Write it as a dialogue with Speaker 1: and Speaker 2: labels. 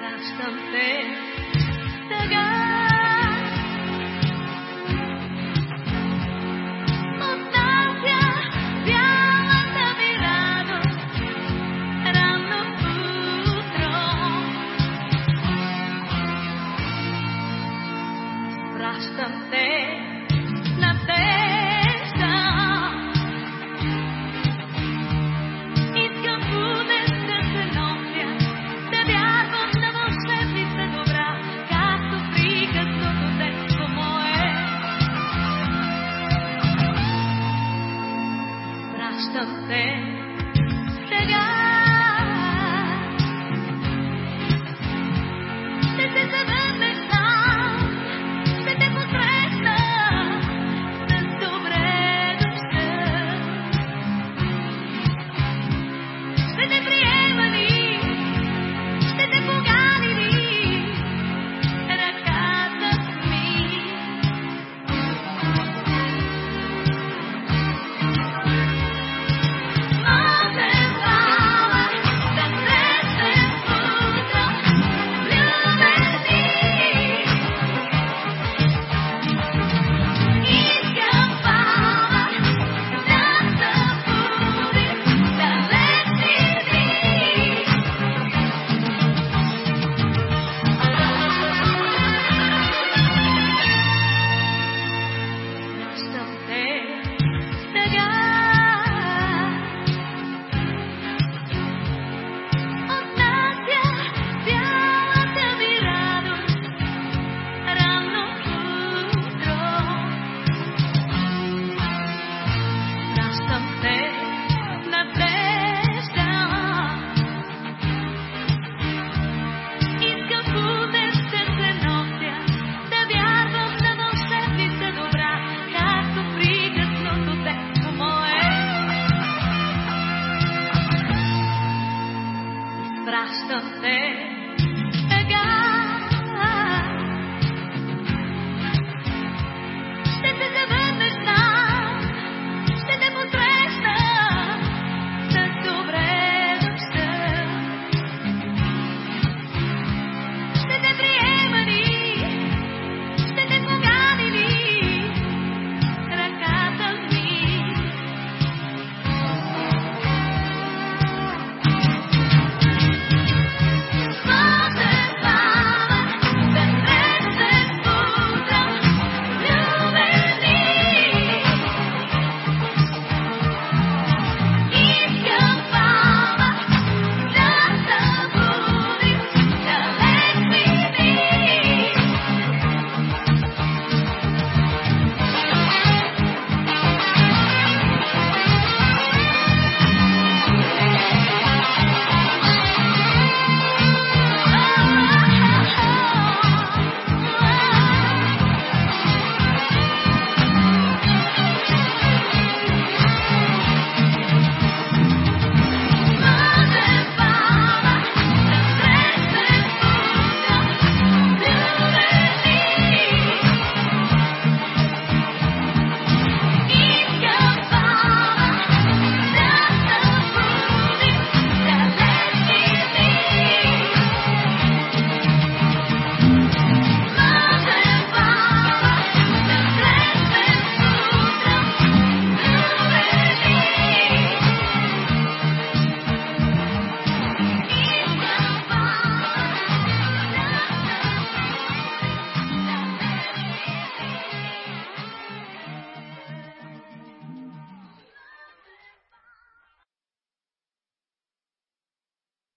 Speaker 1: that's something. That something обращам се